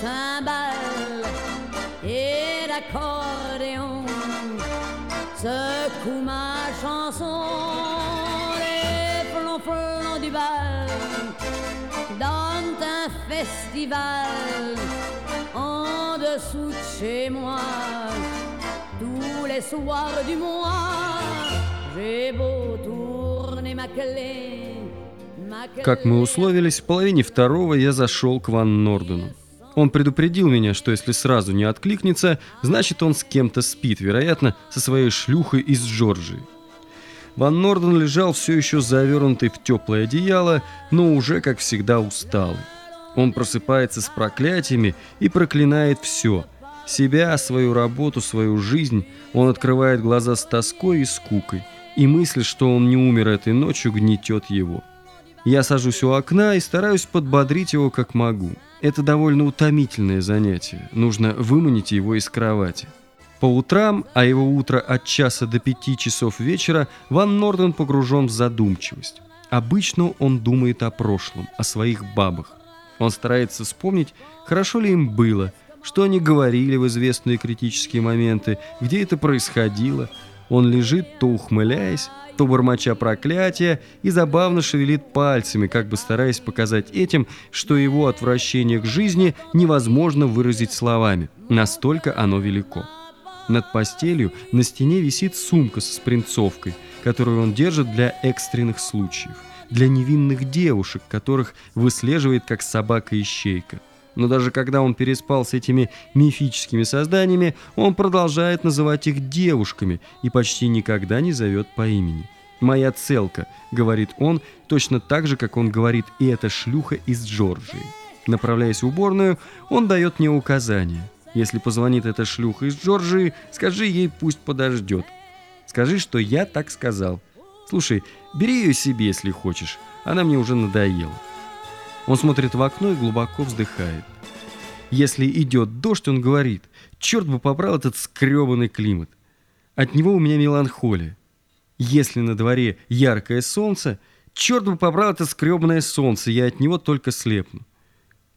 cymbale et l'accordéon secoue ma chanson, les flonflons du bal dans un festival en dessous de chez moi tous les soirs du mois. J'ai beau tourner ma clé. Как мы условились, в половине второго я зашел к Ван Нордену. Он предупредил меня, что если сразу не откликнется, значит он с кем-то спит, вероятно, со своей шлюхой из Джорджии. Ван Норден лежал все еще завернутый в теплое одеяло, но уже, как всегда, усталый. Он просыпается с проклятиями и проклинает все. Себя, свою работу, свою жизнь. Он открывает глаза с тоской и скукой. И мысль, что он не умер этой ночью, гнетет его. Я сажусь у окна и стараюсь подбодрить его как могу. Это довольно утомительное занятие. Нужно выманить его из кровати. По утрам, а его утро от часа до пяти часов вечера, Ван Норден погружен в задумчивость. Обычно он думает о прошлом, о своих бабах. Он старается вспомнить, хорошо ли им было, что они говорили в известные критические моменты, где это происходило. Он лежит, то ухмыляясь, то бормоча проклятия и забавно шевелит пальцами, как бы стараясь показать этим, что его отвращение к жизни невозможно выразить словами. Настолько оно велико. Над постелью на стене висит сумка со спринцовкой, которую он держит для экстренных случаев, для невинных девушек, которых выслеживает как собака-ищейка. Но даже когда он переспал с этими мифическими созданиями, он продолжает называть их девушками и почти никогда не зовет по имени. «Моя целка», — говорит он, точно так же, как он говорит «и эта шлюха из Джорджии». Направляясь в уборную, он дает мне указания. Если позвонит эта шлюха из Джорджии, скажи ей, пусть подождет. Скажи, что я так сказал. Слушай, бери ее себе, если хочешь. Она мне уже надоела. Он смотрит в окно и глубоко вздыхает. Если идет дождь, он говорит, черт бы побрал этот скребанный климат. От него у меня меланхолия. Если на дворе яркое солнце, черт бы побрал это скребанное солнце, я от него только слепну.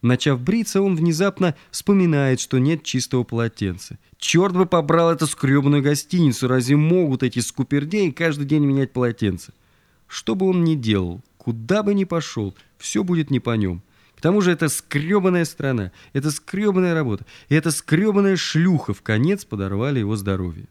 Начав бриться, он внезапно вспоминает, что нет чистого полотенца. Черт бы побрал эту скребанную гостиницу, разве могут эти скупердеи каждый день менять полотенце? Что бы он ни делал, куда бы ни пошел, все будет не по нем. К тому же это скребанная страна, это скребанная работа, и эта скребанная шлюха в конец подорвали его здоровье.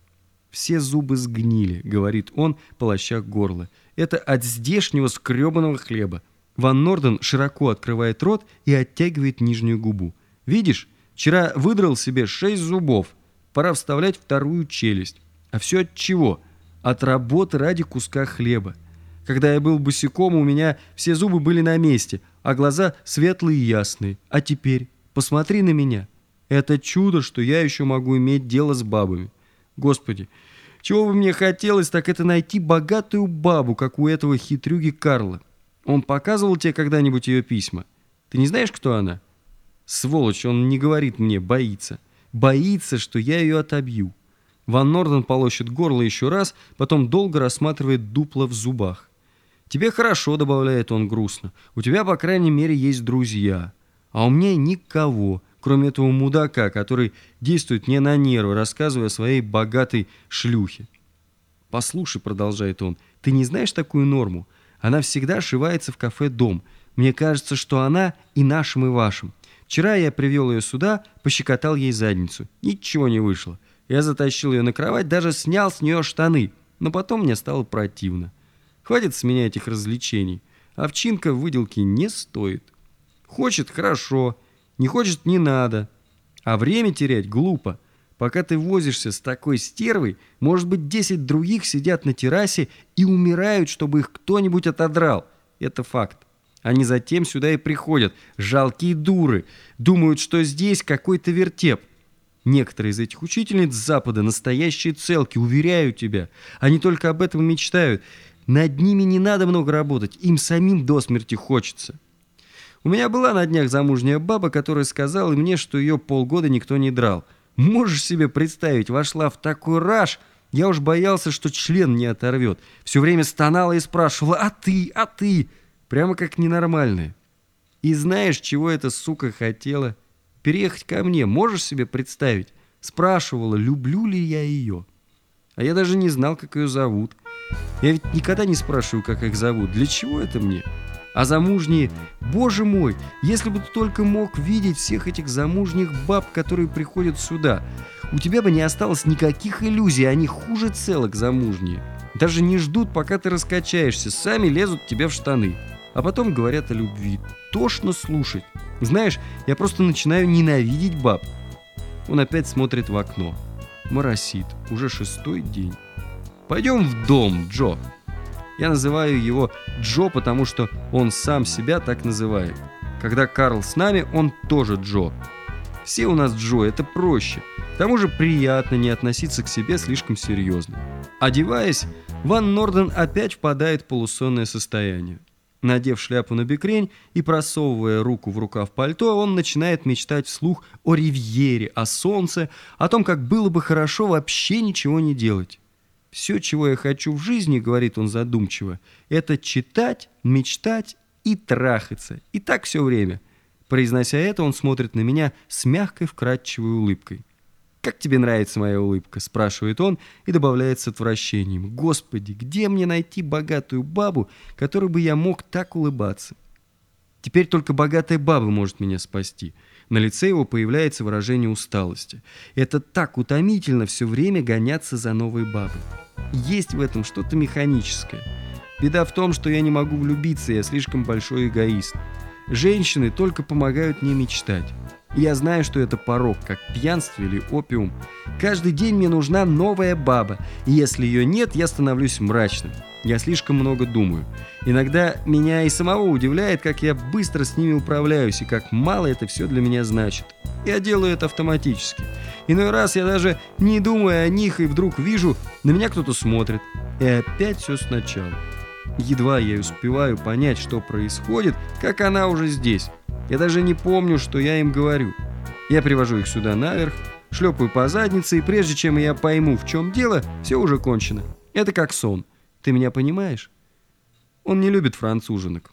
«Все зубы сгнили», — говорит он, полоща горло. «Это от здешнего скребаного хлеба». Ван Норден широко открывает рот и оттягивает нижнюю губу. «Видишь, вчера выдрал себе шесть зубов. Пора вставлять вторую челюсть. А все от чего? От работы ради куска хлеба. Когда я был босиком, у меня все зубы были на месте, а глаза светлые и ясные. А теперь посмотри на меня. Это чудо, что я еще могу иметь дело с бабами. Господи, чего бы мне хотелось, так это найти богатую бабу, как у этого хитрюги Карла. Он показывал тебе когда-нибудь ее письма? Ты не знаешь, кто она? Сволочь, он не говорит мне, боится. Боится, что я ее отобью. Ван Норден полощет горло еще раз, потом долго рассматривает дупло в зубах. «Тебе хорошо», — добавляет он грустно. «У тебя, по крайней мере, есть друзья. А у меня никого, кроме этого мудака, который действует мне на нервы, рассказывая о своей богатой шлюхе». «Послушай», — продолжает он, — «ты не знаешь такую норму? Она всегда ошивается в кафе «Дом». Мне кажется, что она и нашим, и вашим. Вчера я привел ее сюда, пощекотал ей задницу. Ничего не вышло. Я затащил ее на кровать, даже снял с нее штаны. Но потом мне стало противно. Хватит с меня этих развлечений. Овчинка в выделке не стоит. Хочет – хорошо. Не хочет – не надо. А время терять глупо. Пока ты возишься с такой стервой, может быть, 10 других сидят на террасе и умирают, чтобы их кто-нибудь отодрал. Это факт. Они затем сюда и приходят, жалкие дуры, думают, что здесь какой-то вертеп. Некоторые из этих учительниц Запада настоящие целки, уверяю тебя. Они только об этом мечтают. Над ними не надо много работать, им самим до смерти хочется. У меня была на днях замужняя баба, которая сказала мне, что ее полгода никто не драл. Можешь себе представить, вошла в такой раж, я уж боялся, что член не оторвет. Все время стонала и спрашивала «А ты? А ты?» Прямо как ненормальная. И знаешь, чего эта сука хотела? переехать ко мне. Можешь себе представить? Спрашивала, люблю ли я ее. А я даже не знал, как ее зовут. Я ведь никогда не спрашиваю, как их зовут. Для чего это мне? А замужние, боже мой, если бы ты только мог видеть всех этих замужних баб, которые приходят сюда, у тебя бы не осталось никаких иллюзий, они хуже целок замужние. Даже не ждут, пока ты раскачаешься, сами лезут тебе в штаны. А потом говорят о любви. Тошно слушать. Знаешь, я просто начинаю ненавидеть баб. Он опять смотрит в окно. Моросит. Уже шестой день. Пойдем в дом, Джо. Я называю его Джо, потому что он сам себя так называет. Когда Карл с нами, он тоже Джо. Все у нас Джо, это проще. К тому же приятно не относиться к себе слишком серьезно. Одеваясь, Ван Норден опять впадает в полусонное состояние. Надев шляпу на бекрень и просовывая руку в рукав пальто, он начинает мечтать вслух о ривьере, о солнце, о том, как было бы хорошо вообще ничего не делать. «Все, чего я хочу в жизни, — говорит он задумчиво, — это читать, мечтать и трахаться. И так все время». Произнося это, он смотрит на меня с мягкой вкрадчивой улыбкой. «Как тебе нравится моя улыбка?» – спрашивает он и добавляет с отвращением. «Господи, где мне найти богатую бабу, которой бы я мог так улыбаться?» Теперь только богатая баба может меня спасти. На лице его появляется выражение усталости. Это так утомительно все время гоняться за новой бабой. Есть в этом что-то механическое. Беда в том, что я не могу влюбиться, я слишком большой эгоист. Женщины только помогают мне мечтать. Я знаю, что это порог, как пьянство или опиум. Каждый день мне нужна новая баба, и если ее нет, я становлюсь мрачным. Я слишком много думаю. Иногда меня и самого удивляет, как я быстро с ними управляюсь и как мало это все для меня значит. Я делаю это автоматически. Иной раз я даже не думаю о них и вдруг вижу, на меня кто-то смотрит. И опять все сначала. Едва я успеваю понять, что происходит, как она уже здесь. Я даже не помню, что я им говорю. Я привожу их сюда наверх, шлепаю по заднице, и прежде чем я пойму, в чем дело, все уже кончено. Это как сон. Ты меня понимаешь? Он не любит француженок.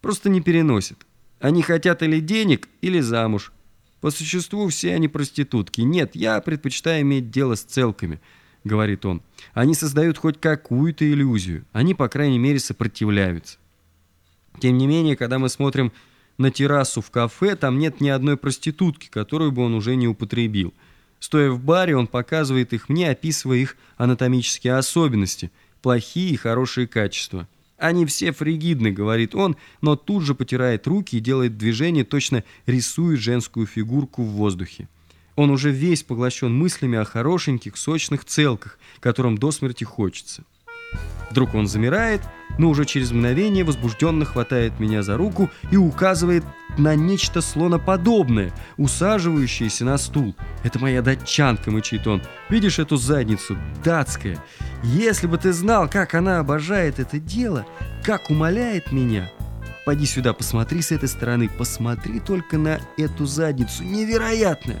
Просто не переносит. Они хотят или денег, или замуж. По существу все они проститутки. Нет, я предпочитаю иметь дело с целками, говорит он. Они создают хоть какую-то иллюзию. Они, по крайней мере, сопротивляются. Тем не менее, когда мы смотрим на террасу в кафе, там нет ни одной проститутки, которую бы он уже не употребил. Стоя в баре, он показывает их мне, описывая их анатомические особенности, плохие и хорошие качества. «Они все фригидны», — говорит он, но тут же потирает руки и делает движение, точно рисует женскую фигурку в воздухе. Он уже весь поглощен мыслями о хорошеньких, сочных целках, которым до смерти хочется. Вдруг он замирает, но уже через мгновение возбужденно хватает меня за руку и указывает на нечто слоноподобное, усаживающееся на стул. «Это моя датчанка», — мычит он. «Видишь эту задницу? Датская. Если бы ты знал, как она обожает это дело, как умоляет меня...» Пойди сюда, посмотри с этой стороны, посмотри только на эту задницу, невероятная.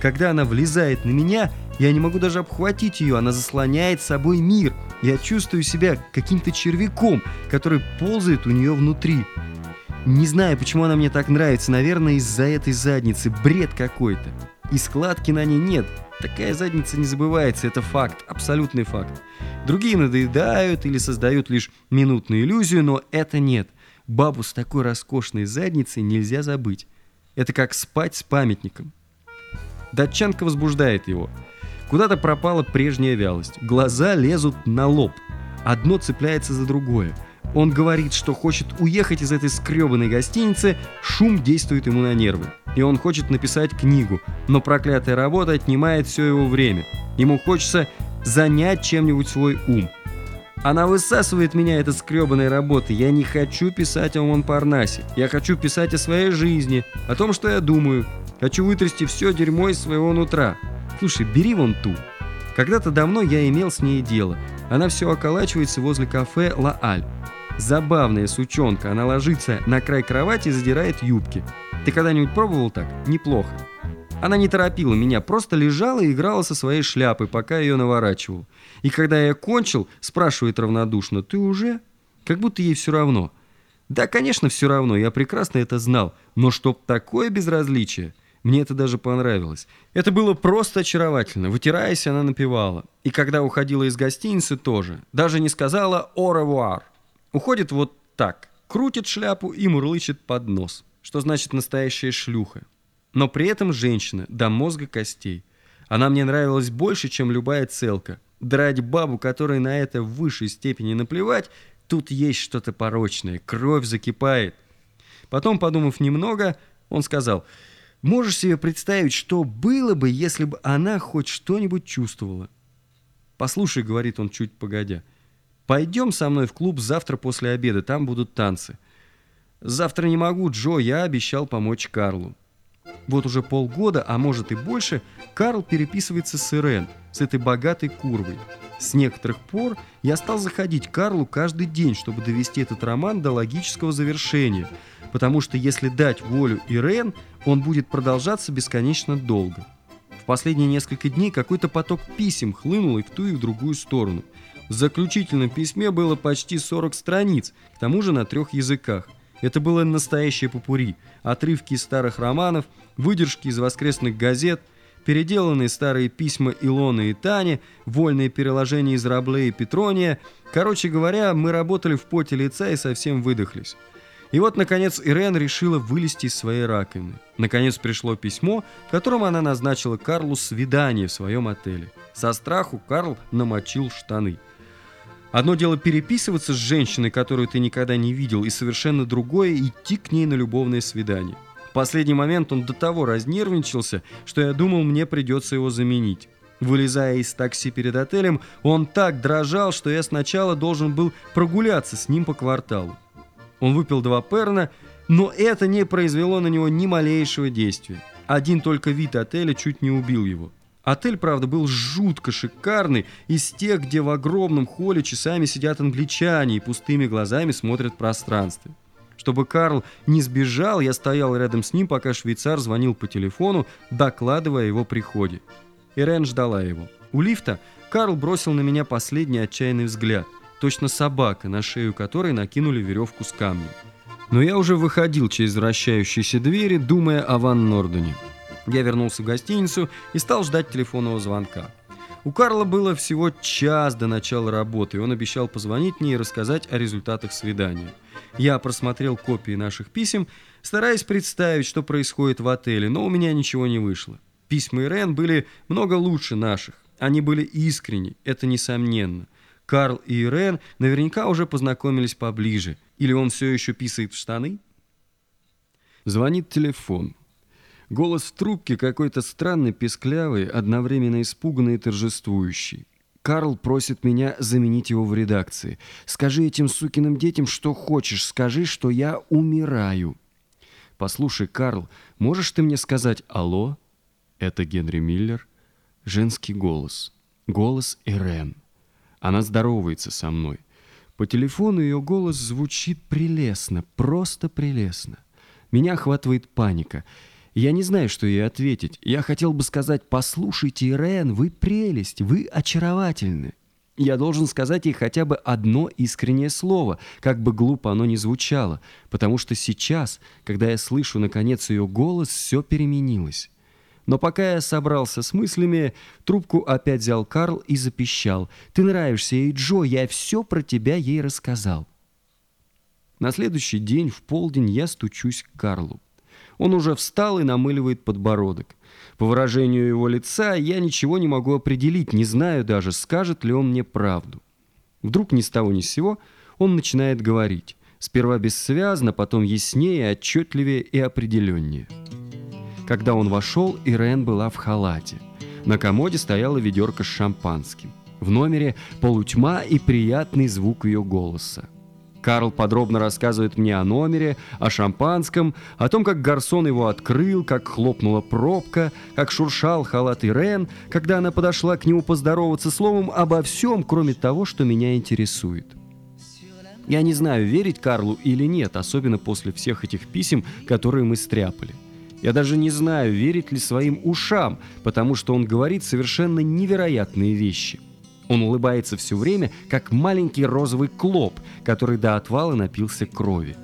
Когда она влезает на меня, я не могу даже обхватить ее, она заслоняет собой мир. Я чувствую себя каким-то червяком, который ползает у нее внутри. Не знаю, почему она мне так нравится, наверное, из-за этой задницы, бред какой-то. И складки на ней нет, такая задница не забывается, это факт, абсолютный факт. Другие надоедают или создают лишь минутную иллюзию, но это нет. Бабу с такой роскошной задницей нельзя забыть. Это как спать с памятником. Датчанка возбуждает его. Куда-то пропала прежняя вялость. Глаза лезут на лоб. Одно цепляется за другое. Он говорит, что хочет уехать из этой скребанной гостиницы, шум действует ему на нервы. И он хочет написать книгу, но проклятая работа отнимает все его время. Ему хочется занять чем-нибудь свой ум. Она высасывает меня, эта скребанная работа. Я не хочу писать о Монпарнасе. Я хочу писать о своей жизни, о том, что я думаю. Хочу вытрясти все дерьмо из своего нутра. Слушай, бери вон ту. Когда-то давно я имел с ней дело. Она все околачивается возле кафе «Ла Аль». Забавная сучонка, она ложится на край кровати и задирает юбки. Ты когда-нибудь пробовал так? Неплохо. Она не торопила меня, просто лежала и играла со своей шляпой, пока ее наворачивал. И когда я кончил, спрашивает равнодушно, «Ты уже?» Как будто ей все равно. Да, конечно, все равно, я прекрасно это знал. Но чтоб такое безразличие – Мне это даже понравилось. Это было просто очаровательно. Вытираясь, она напевала. И когда уходила из гостиницы, тоже. Даже не сказала «au revoir». Уходит вот так. Крутит шляпу и мурлычет под нос. Что значит настоящая шлюха. Но при этом женщина, до мозга костей. Она мне нравилась больше, чем любая целка. Драть бабу, которой на это в высшей степени наплевать, тут есть что-то порочное. Кровь закипает. Потом, подумав немного, он сказал – Можешь себе представить, что было бы, если бы она хоть что-нибудь чувствовала? «Послушай», — говорит он чуть погодя, — «пойдем со мной в клуб завтра после обеда, там будут танцы». «Завтра не могу, Джо, я обещал помочь Карлу». Вот уже полгода, а может и больше, Карл переписывается с Ирен, с этой богатой курвой. С некоторых пор я стал заходить к Карлу каждый день, чтобы довести этот роман до логического завершения, потому что если дать волю Ирен, он будет продолжаться бесконечно долго. В последние несколько дней какой-то поток писем хлынул и в ту, и в другую сторону. В заключительном письме было почти 40 страниц, к тому же на трех языках. Это было настоящее попури. Отрывки из старых романов, выдержки из воскресных газет, переделанные старые письма Илоны и Тани, вольные переложения из Рабле и Петрония. Короче говоря, мы работали в поте лица и совсем выдохлись. И вот, наконец, Ирен решила вылезти из своей раковины. Наконец пришло письмо, в котором она назначила Карлу свидание в своем отеле. Со страху Карл намочил штаны. Одно дело переписываться с женщиной, которую ты никогда не видел, и совершенно другое – идти к ней на любовное свидание. В последний момент он до того разнервничался, что я думал, мне придется его заменить. Вылезая из такси перед отелем, он так дрожал, что я сначала должен был прогуляться с ним по кварталу. Он выпил два перна, но это не произвело на него ни малейшего действия. Один только вид отеля чуть не убил его. Отель, правда, был жутко шикарный, из тех, где в огромном холле часами сидят англичане и пустыми глазами смотрят пространство. Чтобы Карл не сбежал, я стоял рядом с ним, пока швейцар звонил по телефону, докладывая о его приходе. Ирен ждала его. У лифта Карл бросил на меня последний отчаянный взгляд – точно собака, на шею которой накинули веревку с камнем. Но я уже выходил через вращающиеся двери, думая о Ван Нордене. Я вернулся в гостиницу и стал ждать телефонного звонка. У Карла было всего час до начала работы, и он обещал позвонить мне и рассказать о результатах свидания. Я просмотрел копии наших писем, стараясь представить, что происходит в отеле, но у меня ничего не вышло. Письма Ирен были много лучше наших. Они были искренни, это несомненно. Карл и Ирен наверняка уже познакомились поближе. Или он все еще писает в штаны? Звонит телефон. Голос в трубке какой-то странный, песклявый, одновременно испуганный и торжествующий. Карл просит меня заменить его в редакции. «Скажи этим сукиным детям, что хочешь. Скажи, что я умираю». «Послушай, Карл, можешь ты мне сказать «Алло»?» Это Генри Миллер. Женский голос. Голос Ирен. Она здоровается со мной. По телефону ее голос звучит прелестно, просто прелестно. Меня охватывает паника. Я не знаю, что ей ответить. Я хотел бы сказать, послушайте, Ирен, вы прелесть, вы очаровательны. Я должен сказать ей хотя бы одно искреннее слово, как бы глупо оно ни звучало, потому что сейчас, когда я слышу, наконец, ее голос, все переменилось. Но пока я собрался с мыслями, трубку опять взял Карл и запищал. «Ты нравишься ей, Джо, я все про тебя ей рассказал». На следующий день в полдень я стучусь к Карлу. Он уже встал и намыливает подбородок. По выражению его лица я ничего не могу определить, не знаю даже, скажет ли он мне правду. Вдруг ни с того ни с сего он начинает говорить. Сперва бессвязно, потом яснее, отчетливее и определеннее. Когда он вошел, Ирен была в халате. На комоде стояла ведерко с шампанским. В номере полутьма и приятный звук ее голоса. Карл подробно рассказывает мне о номере, о шампанском, о том, как гарсон его открыл, как хлопнула пробка, как шуршал халат Ирен, когда она подошла к нему поздороваться словом обо всем, кроме того, что меня интересует. Я не знаю, верить Карлу или нет, особенно после всех этих писем, которые мы стряпали. Я даже не знаю, верить ли своим ушам, потому что он говорит совершенно невероятные вещи. Он улыбается все время, как маленький розовый клоп, который до отвала напился крови.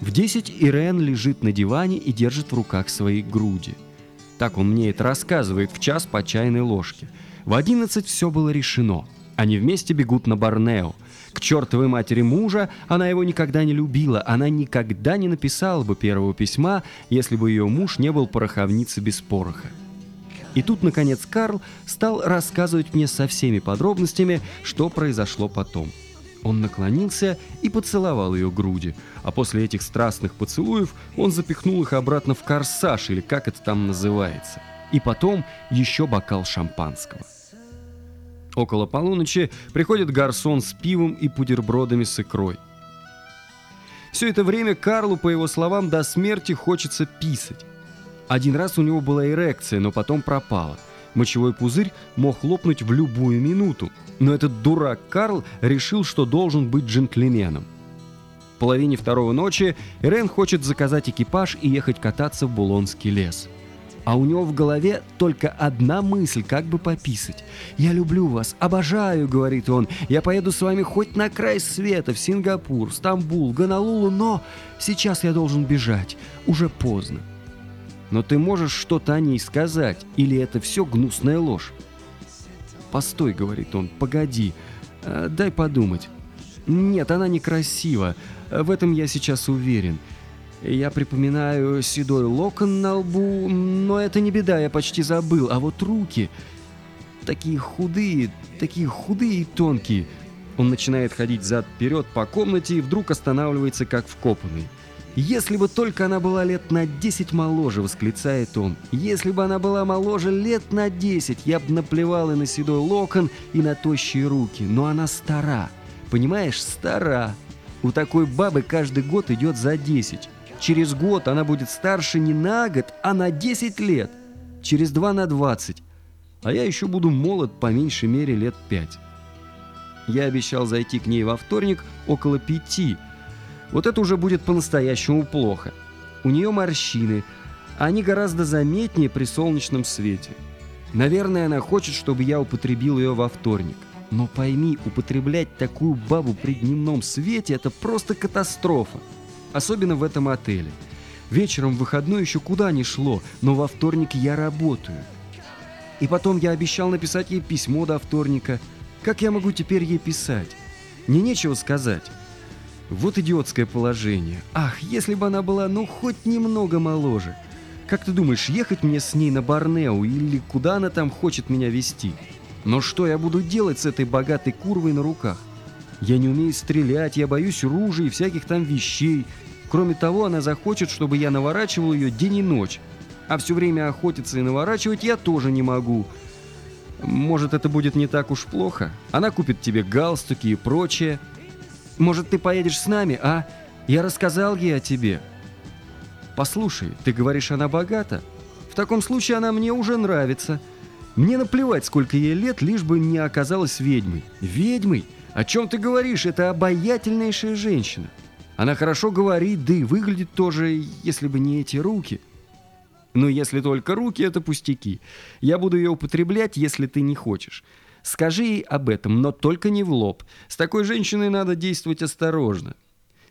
В 10 Ирен лежит на диване и держит в руках свои груди. Так он мне это рассказывает в час по чайной ложке. В 11 все было решено. Они вместе бегут на Борнео. К чертовой матери мужа она его никогда не любила. Она никогда не написала бы первого письма, если бы ее муж не был пороховницей без пороха. И тут, наконец, Карл стал рассказывать мне со всеми подробностями, что произошло потом. Он наклонился и поцеловал ее груди, а после этих страстных поцелуев он запихнул их обратно в корсаж, или как это там называется. И потом еще бокал шампанского. Около полуночи приходит гарсон с пивом и бутербродами с икрой. Все это время Карлу, по его словам, до смерти хочется писать. Один раз у него была эрекция, но потом пропала. Мочевой пузырь мог лопнуть в любую минуту, но этот дурак Карл решил, что должен быть джентльменом. В половине второго ночи Ирен хочет заказать экипаж и ехать кататься в Булонский лес. А у него в голове только одна мысль, как бы пописать. «Я люблю вас, обожаю», — говорит он. «Я поеду с вами хоть на край света, в Сингапур, Стамбул, Гонолулу, но сейчас я должен бежать. Уже поздно». Но ты можешь что-то о ней сказать, или это все гнусная ложь? «Постой», — говорит он, — «погоди, э, дай подумать». «Нет, она некрасива, в этом я сейчас уверен». Я припоминаю седой локон на лбу, но это не беда, я почти забыл. А вот руки, такие худые, такие худые и тонкие. Он начинает ходить зад-вперед по комнате и вдруг останавливается как вкопанный. «Если бы только она была лет на 10 моложе», — восклицает он. «Если бы она была моложе лет на 10, я бы наплевал и на седой локон, и на тощие руки. Но она стара. Понимаешь, стара. У такой бабы каждый год идет за 10. Через год она будет старше не на год, а на 10 лет. Через 2 на 20. А я еще буду молод по меньшей мере лет 5». Я обещал зайти к ней во вторник около пяти, вот это уже будет по-настоящему плохо. У нее морщины, они гораздо заметнее при солнечном свете. Наверное, она хочет, чтобы я употребил ее во вторник. Но пойми, употреблять такую бабу при дневном свете – это просто катастрофа. Особенно в этом отеле. Вечером в выходной еще куда ни шло, но во вторник я работаю. И потом я обещал написать ей письмо до вторника. Как я могу теперь ей писать? Мне нечего сказать. Вот идиотское положение. Ах, если бы она была, ну, хоть немного моложе. Как ты думаешь, ехать мне с ней на Борнео или куда она там хочет меня вести? Но что я буду делать с этой богатой курвой на руках? Я не умею стрелять, я боюсь ружей и всяких там вещей. Кроме того, она захочет, чтобы я наворачивал ее день и ночь. А все время охотиться и наворачивать я тоже не могу. Может, это будет не так уж плохо? Она купит тебе галстуки и прочее. Может, ты поедешь с нами, а? Я рассказал ей о тебе. Послушай, ты говоришь, она богата? В таком случае она мне уже нравится. Мне наплевать, сколько ей лет, лишь бы не оказалась ведьмой. Ведьмой? О чем ты говоришь? Это обаятельнейшая женщина. Она хорошо говорит, да и выглядит тоже, если бы не эти руки. Но если только руки, это пустяки. Я буду ее употреблять, если ты не хочешь. Скажи ей об этом, но только не в лоб. С такой женщиной надо действовать осторожно.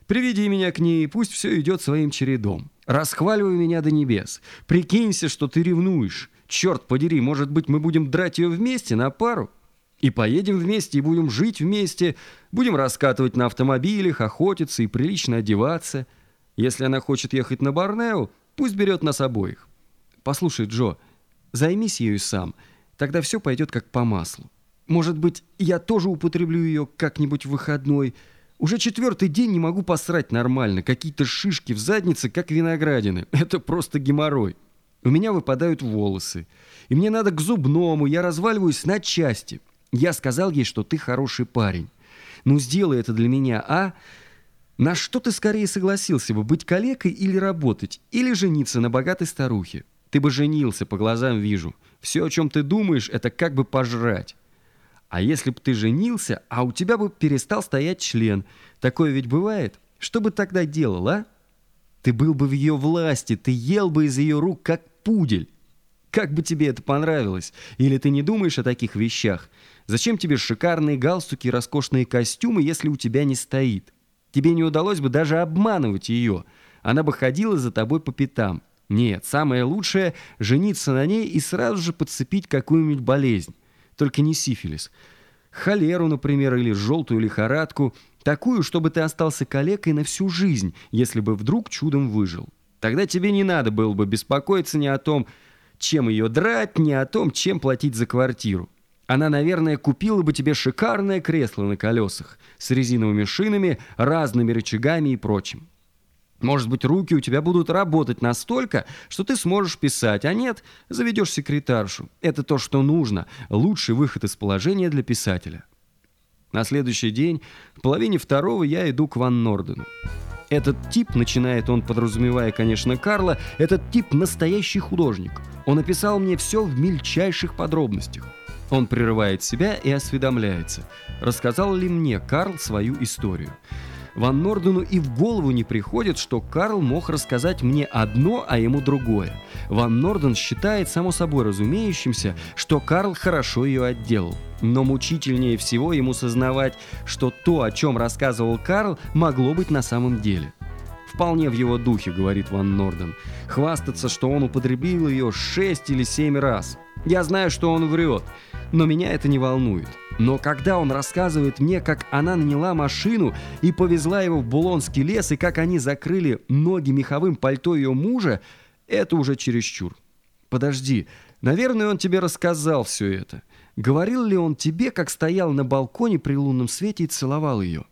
Приведи меня к ней, пусть все идет своим чередом. Расхваливай меня до небес. Прикинься, что ты ревнуешь. Черт подери, может быть, мы будем драть ее вместе на пару? И поедем вместе, и будем жить вместе, будем раскатывать на автомобилях, охотиться и прилично одеваться. Если она хочет ехать на Борнео, пусть берет нас обоих. Послушай, Джо, займись ею сам, тогда все пойдет как по маслу. Может быть, я тоже употреблю ее как-нибудь в выходной. Уже четвертый день не могу посрать нормально. Какие-то шишки в заднице, как виноградины. Это просто геморрой. У меня выпадают волосы. И мне надо к зубному, я разваливаюсь на части. Я сказал ей, что ты хороший парень. Ну, сделай это для меня, а? На что ты скорее согласился бы, быть калекой или работать? Или жениться на богатой старухе? Ты бы женился, по глазам вижу. Все, о чем ты думаешь, это как бы пожрать. А если бы ты женился, а у тебя бы перестал стоять член, такое ведь бывает, что бы тогда делал, а? Ты был бы в ее власти, ты ел бы из ее рук, как пудель. Как бы тебе это понравилось? Или ты не думаешь о таких вещах? Зачем тебе шикарные галстуки и роскошные костюмы, если у тебя не стоит? Тебе не удалось бы даже обманывать ее. Она бы ходила за тобой по пятам. Нет, самое лучшее – жениться на ней и сразу же подцепить какую-нибудь болезнь. Только не сифилис. Холеру, например, или желтую лихорадку. Такую, чтобы ты остался калекой на всю жизнь, если бы вдруг чудом выжил. Тогда тебе не надо было бы беспокоиться ни о том, чем ее драть, ни о том, чем платить за квартиру. Она, наверное, купила бы тебе шикарное кресло на колесах с резиновыми шинами, разными рычагами и прочим. Может быть, руки у тебя будут работать настолько, что ты сможешь писать, а нет, заведешь секретаршу. Это то, что нужно. Лучший выход из положения для писателя. На следующий день, в половине второго, я иду к Ван Нордену. Этот тип, начинает он, подразумевая, конечно, Карла, этот тип настоящий художник. Он описал мне все в мельчайших подробностях. Он прерывает себя и осведомляется, рассказал ли мне Карл свою историю. Ван Нордену и в голову не приходит, что Карл мог рассказать мне одно, а ему другое. Ван Норден считает само собой разумеющимся, что Карл хорошо ее отделал. Но мучительнее всего ему сознавать, что то, о чем рассказывал Карл, могло быть на самом деле. Вполне в его духе, говорит Ван Норден. Хвастаться, что он употребил ее шесть или семь раз. Я знаю, что он врет, но меня это не волнует. Но когда он рассказывает мне, как она наняла машину и повезла его в Булонский лес, и как они закрыли ноги меховым пальто ее мужа, это уже чересчур. Подожди, наверное, он тебе рассказал все это. Говорил ли он тебе, как стоял на балконе при лунном свете и целовал ее?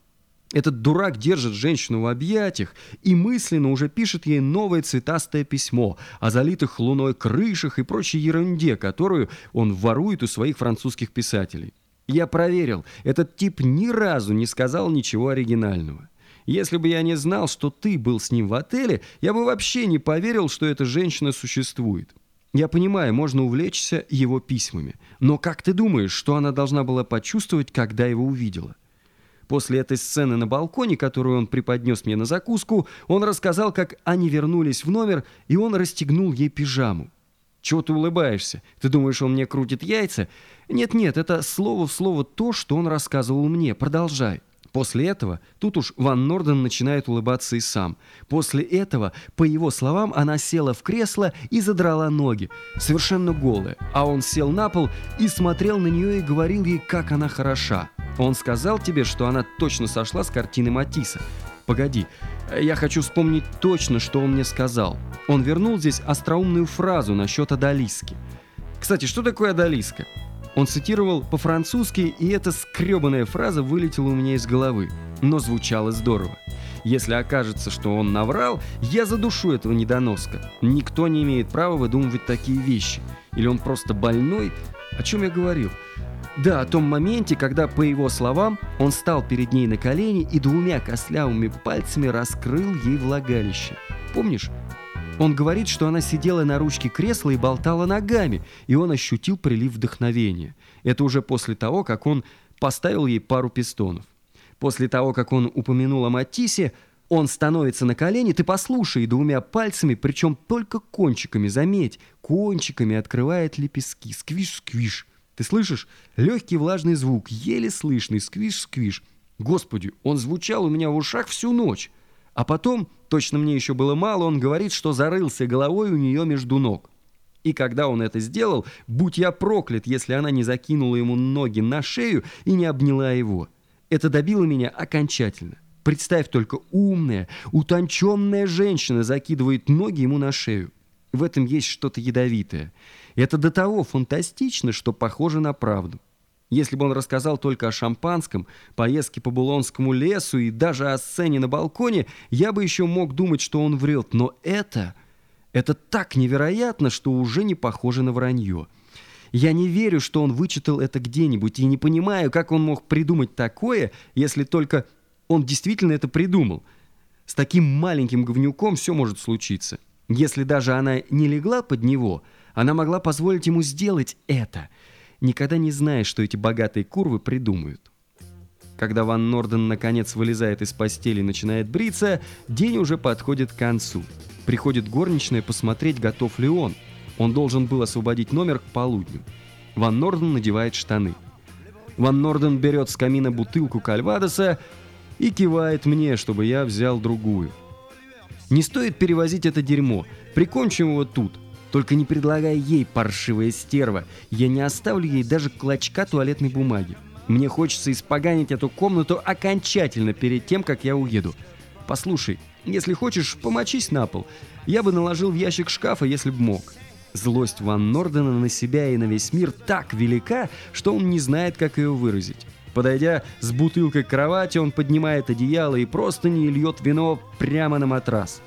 Этот дурак держит женщину в объятиях и мысленно уже пишет ей новое цветастое письмо о залитых луной крышах и прочей ерунде, которую он ворует у своих французских писателей. Я проверил, этот тип ни разу не сказал ничего оригинального. Если бы я не знал, что ты был с ним в отеле, я бы вообще не поверил, что эта женщина существует. Я понимаю, можно увлечься его письмами. Но как ты думаешь, что она должна была почувствовать, когда его увидела? После этой сцены на балконе, которую он преподнес мне на закуску, он рассказал, как они вернулись в номер, и он расстегнул ей пижаму. Чего ты улыбаешься? Ты думаешь, он мне крутит яйца? Нет-нет, это слово в слово то, что он рассказывал мне. Продолжай. После этого, тут уж Ван Норден начинает улыбаться и сам. После этого, по его словам, она села в кресло и задрала ноги, совершенно голая. А он сел на пол и смотрел на нее и говорил ей, как она хороша. Он сказал тебе, что она точно сошла с картины Матисса. Погоди, я хочу вспомнить точно, что он мне сказал. Он вернул здесь остроумную фразу насчет Адалиски. Кстати, что такое Адалиска? Он цитировал по-французски, и эта скребанная фраза вылетела у меня из головы, но звучала здорово. Если окажется, что он наврал, я задушу этого недоноска. Никто не имеет права выдумывать такие вещи. Или он просто больной? О чем я говорил? Да, о том моменте, когда, по его словам, он стал перед ней на колени и двумя костлявыми пальцами раскрыл ей влагалище. Помнишь? Он говорит, что она сидела на ручке кресла и болтала ногами, и он ощутил прилив вдохновения. Это уже после того, как он поставил ей пару пистонов. После того, как он упомянул о Матиссе, он становится на колени, ты послушай, двумя пальцами, причем только кончиками, заметь, кончиками открывает лепестки, сквиш-сквиш. Ты слышишь? Легкий влажный звук, еле слышный, сквиш-сквиш. Господи, он звучал у меня в ушах всю ночь. А потом, точно мне еще было мало, он говорит, что зарылся головой у нее между ног. И когда он это сделал, будь я проклят, если она не закинула ему ноги на шею и не обняла его. Это добило меня окончательно. Представь только, умная, утонченная женщина закидывает ноги ему на шею. В этом есть что-то ядовитое. Это до того фантастично, что похоже на правду. Если бы он рассказал только о шампанском, поездке по Булонскому лесу и даже о сцене на балконе, я бы еще мог думать, что он врет. Но это... Это так невероятно, что уже не похоже на вранье. Я не верю, что он вычитал это где-нибудь, и не понимаю, как он мог придумать такое, если только он действительно это придумал. С таким маленьким говнюком все может случиться. Если даже она не легла под него, она могла позволить ему сделать это. Никогда не знаешь, что эти богатые курвы придумают. Когда Ван Норден наконец вылезает из постели и начинает бриться, день уже подходит к концу. Приходит горничная посмотреть, готов ли он. Он должен был освободить номер к полудню. Ван Норден надевает штаны. Ван Норден берет с камина бутылку кальвадоса, и кивает мне, чтобы я взял другую. Не стоит перевозить это дерьмо, прикончим его тут. Только не предлагай ей, паршивая стерва, я не оставлю ей даже клочка туалетной бумаги. Мне хочется испоганить эту комнату окончательно перед тем, как я уеду. Послушай, если хочешь, помочись на пол. Я бы наложил в ящик шкафа, если б мог. Злость Ван Нордена на себя и на весь мир так велика, что он не знает, как ее выразить. Подойдя с бутылкой к кровати, он поднимает одеяло и просто не льет вино прямо на матрас.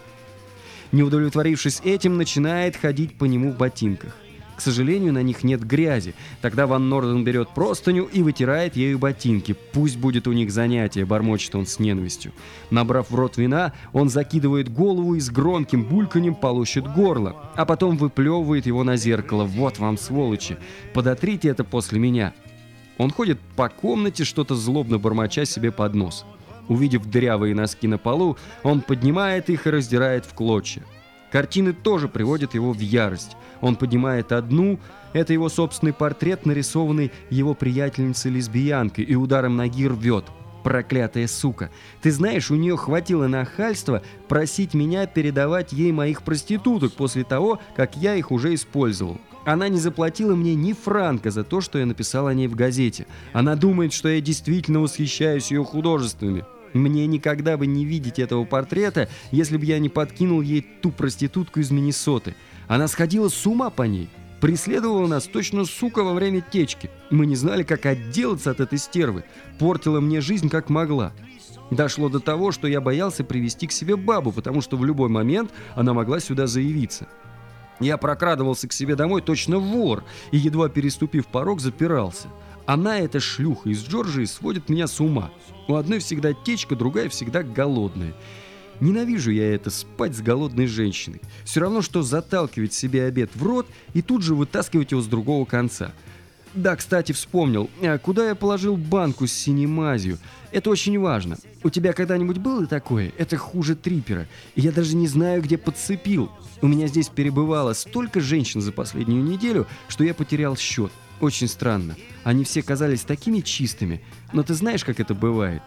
Не удовлетворившись этим, начинает ходить по нему в ботинках. К сожалению, на них нет грязи. Тогда Ван Норден берет простыню и вытирает ею ботинки. Пусть будет у них занятие, бормочет он с ненавистью. Набрав в рот вина, он закидывает голову и с громким бульканьем полощет горло, а потом выплевывает его на зеркало. Вот вам, сволочи, подотрите это после меня. Он ходит по комнате, что-то злобно бормоча себе под нос. Увидев дырявые носки на полу, он поднимает их и раздирает в клочья. Картины тоже приводят его в ярость. Он поднимает одну, это его собственный портрет, нарисованный его приятельницей-лесбиянкой, и ударом ноги рвет. Проклятая сука. Ты знаешь, у нее хватило нахальства просить меня передавать ей моих проституток после того, как я их уже использовал. Она не заплатила мне ни франка за то, что я написал о ней в газете. Она думает, что я действительно восхищаюсь ее художествами. Мне никогда бы не видеть этого портрета, если бы я не подкинул ей ту проститутку из Миннесоты. Она сходила с ума по ней. Преследовала нас точно сука во время течки. Мы не знали, как отделаться от этой стервы. Портила мне жизнь как могла. Дошло до того, что я боялся привести к себе бабу, потому что в любой момент она могла сюда заявиться. Я прокрадывался к себе домой точно вор и, едва переступив порог, запирался. Она, эта шлюха из Джорджии, сводит меня с ума. У одной всегда течка, другая всегда голодная. Ненавижу я это спать с голодной женщиной. Все равно, что заталкивать себе обед в рот и тут же вытаскивать его с другого конца. Да, кстати, вспомнил. А куда я положил банку с синемазью? Это очень важно. У тебя когда-нибудь было такое? Это хуже трипера. Я даже не знаю, где подцепил. У меня здесь перебывало столько женщин за последнюю неделю, что я потерял счет. Очень странно. Они все казались такими чистыми. Но ты знаешь, как это бывает?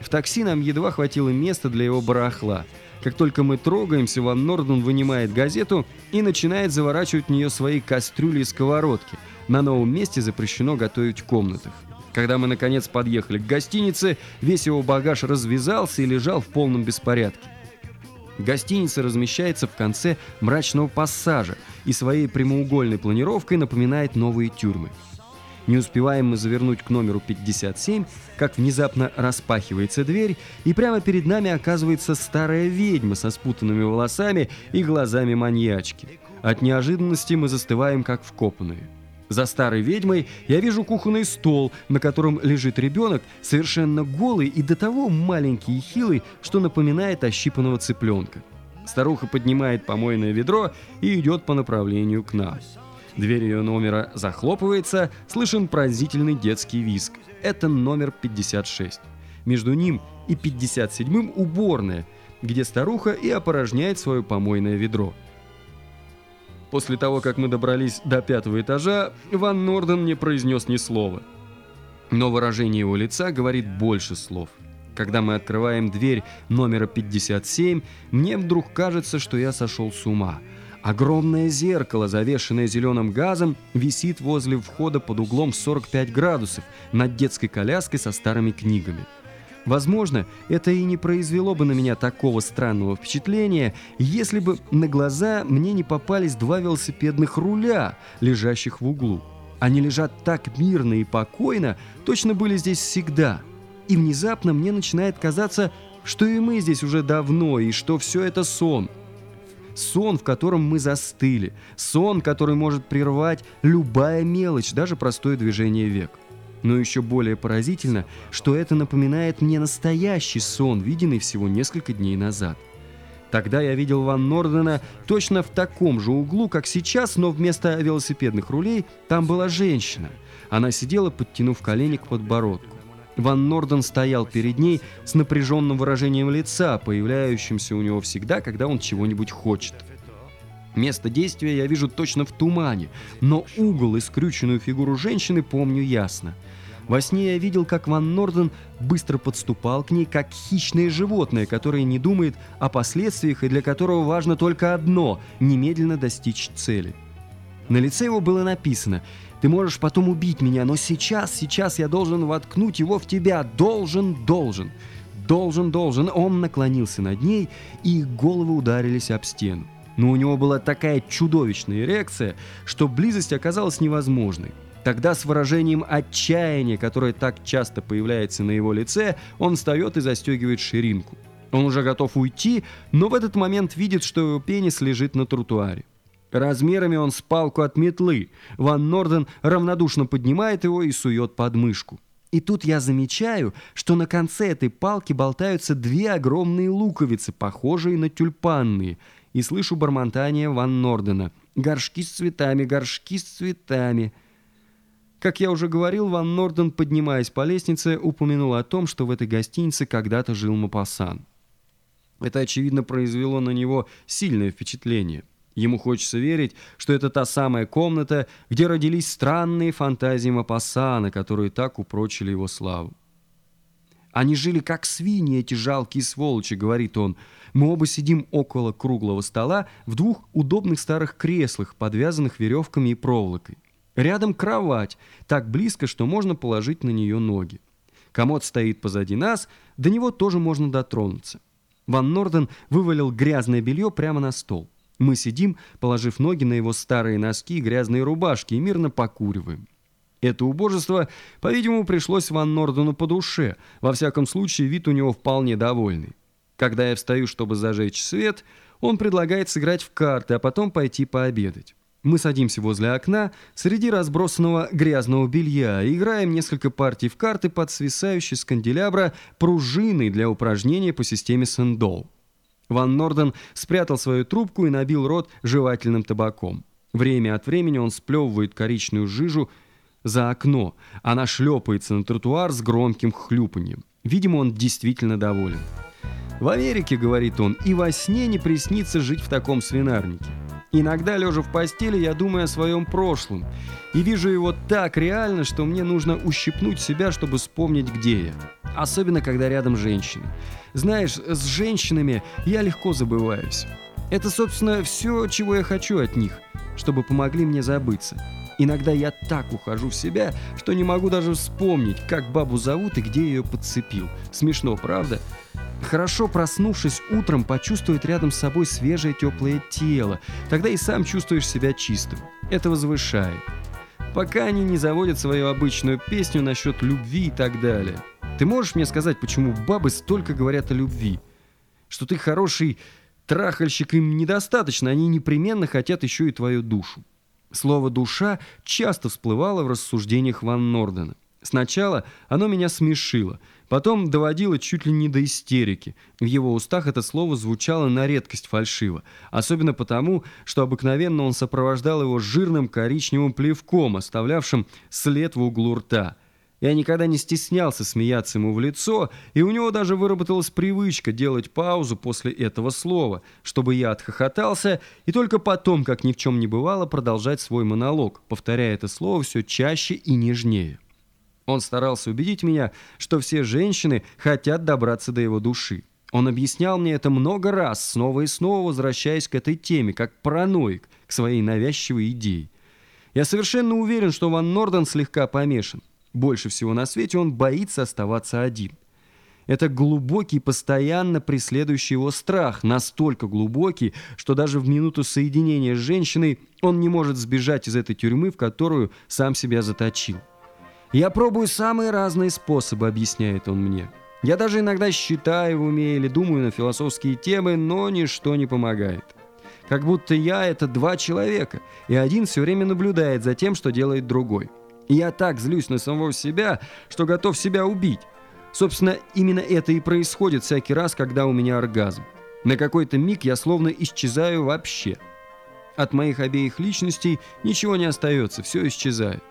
В такси нам едва хватило места для его барахла. Как только мы трогаемся, Ван Норден вынимает газету и начинает заворачивать в нее свои кастрюли и сковородки. На новом месте запрещено готовить в комнатах. Когда мы наконец подъехали к гостинице, весь его багаж развязался и лежал в полном беспорядке. Гостиница размещается в конце мрачного пассажа и своей прямоугольной планировкой напоминает новые тюрьмы. Не успеваем мы завернуть к номеру 57, как внезапно распахивается дверь, и прямо перед нами оказывается старая ведьма со спутанными волосами и глазами маньячки. От неожиданности мы застываем, как вкопанные. За старой ведьмой я вижу кухонный стол, на котором лежит ребенок, совершенно голый и до того маленький и хилый, что напоминает ощипанного цыпленка. Старуха поднимает помойное ведро и идет по направлению к нам. Дверь ее номера захлопывается, слышен пронзительный детский визг. Это номер 56. Между ним и 57-м уборная, где старуха и опорожняет свое помойное ведро. После того, как мы добрались до пятого этажа, Ван Норден не произнес ни слова. Но выражение его лица говорит больше слов. Когда мы открываем дверь номера 57, мне вдруг кажется, что я сошел с ума – Огромное зеркало, завешенное зеленым газом, висит возле входа под углом 45 градусов над детской коляской со старыми книгами. Возможно, это и не произвело бы на меня такого странного впечатления, если бы на глаза мне не попались два велосипедных руля, лежащих в углу. Они лежат так мирно и покойно, точно были здесь всегда. И внезапно мне начинает казаться, что и мы здесь уже давно, и что все это сон – Сон, в котором мы застыли. Сон, который может прервать любая мелочь, даже простое движение век. Но еще более поразительно, что это напоминает мне настоящий сон, виденный всего несколько дней назад. Тогда я видел Ван Нордена точно в таком же углу, как сейчас, но вместо велосипедных рулей там была женщина. Она сидела, подтянув колени к подбородку. Ван Норден стоял перед ней с напряженным выражением лица, появляющимся у него всегда, когда он чего-нибудь хочет. Место действия я вижу точно в тумане, но угол и скрюченную фигуру женщины помню ясно. Во сне я видел, как Ван Норден быстро подступал к ней, как хищное животное, которое не думает о последствиях и для которого важно только одно – немедленно достичь цели. На лице его было написано «Ты можешь потом убить меня, но сейчас, сейчас я должен воткнуть его в тебя, должен, должен». «Должен, должен!» Он наклонился над ней, и их головы ударились об стену. Но у него была такая чудовищная эрекция, что близость оказалась невозможной. Тогда с выражением отчаяния, которое так часто появляется на его лице, он встает и застегивает ширинку. Он уже готов уйти, но в этот момент видит, что его пенис лежит на тротуаре. Размерами он с палку от метлы. Ван Норден равнодушно поднимает его и сует под мышку. И тут я замечаю, что на конце этой палки болтаются две огромные луковицы, похожие на тюльпанные, и слышу бормотание Ван Нордена. «Горшки с цветами, горшки с цветами». Как я уже говорил, Ван Норден, поднимаясь по лестнице, упомянул о том, что в этой гостинице когда-то жил Мапасан. Это, очевидно, произвело на него сильное впечатление. Ему хочется верить, что это та самая комната, где родились странные фантазии Мапассана, которые так упрочили его славу. «Они жили как свиньи, эти жалкие сволочи», — говорит он. «Мы оба сидим около круглого стола в двух удобных старых креслах, подвязанных веревками и проволокой. Рядом кровать, так близко, что можно положить на нее ноги. Комод стоит позади нас, до него тоже можно дотронуться». Ван Норден вывалил грязное белье прямо на стол. Мы сидим, положив ноги на его старые носки и грязные рубашки, и мирно покуриваем. Это убожество, по-видимому, пришлось Ван Нордену по душе. Во всяком случае, вид у него вполне довольный. Когда я встаю, чтобы зажечь свет, он предлагает сыграть в карты, а потом пойти пообедать. Мы садимся возле окна, среди разбросанного грязного белья, играем несколько партий в карты под свисающей с канделябра пружиной для упражнения по системе Сэндол. Ван Норден спрятал свою трубку и набил рот жевательным табаком. Время от времени он сплевывает коричную жижу за окно. Она шлепается на тротуар с громким хлюпаньем. Видимо, он действительно доволен. В Америке, говорит он, и во сне не приснится жить в таком свинарнике. Иногда, лежа в постели, я думаю о своем прошлом и вижу его так реально, что мне нужно ущипнуть себя, чтобы вспомнить, где я. Особенно, когда рядом женщины. Знаешь, с женщинами я легко забываюсь. Это, собственно, все, чего я хочу от них, чтобы помогли мне забыться. Иногда я так ухожу в себя, что не могу даже вспомнить, как бабу зовут и где ее подцепил. Смешно, правда? Хорошо проснувшись утром, почувствовать рядом с собой свежее теплое тело. Тогда и сам чувствуешь себя чистым. Это возвышает. Пока они не заводят свою обычную песню насчет любви и так далее. Ты можешь мне сказать, почему бабы столько говорят о любви? Что ты хороший трахальщик им недостаточно, они непременно хотят еще и твою душу. Слово «душа» часто всплывало в рассуждениях Ван Нордена. Сначала оно меня смешило, потом доводило чуть ли не до истерики. В его устах это слово звучало на редкость фальшиво, особенно потому, что обыкновенно он сопровождал его жирным коричневым плевком, оставлявшим след в углу рта. Я никогда не стеснялся смеяться ему в лицо, и у него даже выработалась привычка делать паузу после этого слова, чтобы я отхохотался, и только потом, как ни в чем не бывало, продолжать свой монолог, повторяя это слово все чаще и нежнее. Он старался убедить меня, что все женщины хотят добраться до его души. Он объяснял мне это много раз, снова и снова возвращаясь к этой теме, как параноик, к своей навязчивой идее. Я совершенно уверен, что Ван Норден слегка помешан. Больше всего на свете он боится оставаться один. Это глубокий, постоянно преследующий его страх, настолько глубокий, что даже в минуту соединения с женщиной он не может сбежать из этой тюрьмы, в которую сам себя заточил. «Я пробую самые разные способы», — объясняет он мне. «Я даже иногда считаю в уме или думаю на философские темы, но ничто не помогает. Как будто я — это два человека, и один все время наблюдает за тем, что делает другой». И я так злюсь на самого себя, что готов себя убить. Собственно, именно это и происходит всякий раз, когда у меня оргазм. На какой-то миг я словно исчезаю вообще. От моих обеих личностей ничего не остается, все исчезает.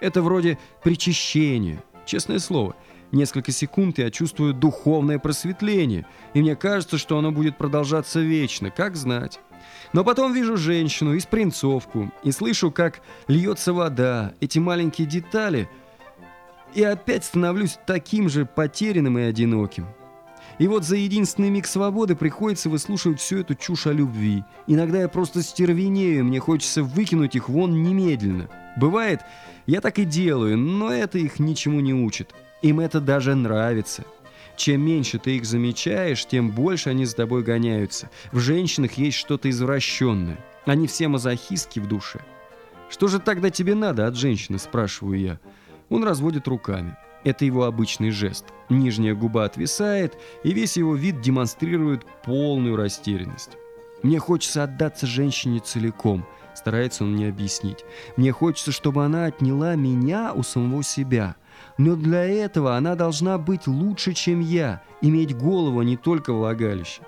Это вроде причащения, честное слово. Несколько секунд я чувствую духовное просветление, и мне кажется, что оно будет продолжаться вечно, как знать. Но потом вижу женщину и спринцовку, и слышу, как льется вода, эти маленькие детали. И опять становлюсь таким же потерянным и одиноким. И вот за единственный миг свободы приходится выслушивать всю эту чушь о любви. Иногда я просто стервенею, мне хочется выкинуть их вон немедленно. Бывает, я так и делаю, но это их ничему не учит. Им это даже нравится. Чем меньше ты их замечаешь, тем больше они с тобой гоняются. В женщинах есть что-то извращенное. Они все мазохистки в душе. «Что же тогда тебе надо от женщины?» – спрашиваю я. Он разводит руками. Это его обычный жест. Нижняя губа отвисает, и весь его вид демонстрирует полную растерянность. «Мне хочется отдаться женщине целиком», – старается он мне объяснить. «Мне хочется, чтобы она отняла меня у самого себя». Но для этого она должна быть лучше, чем я, иметь голову а не только влагалище.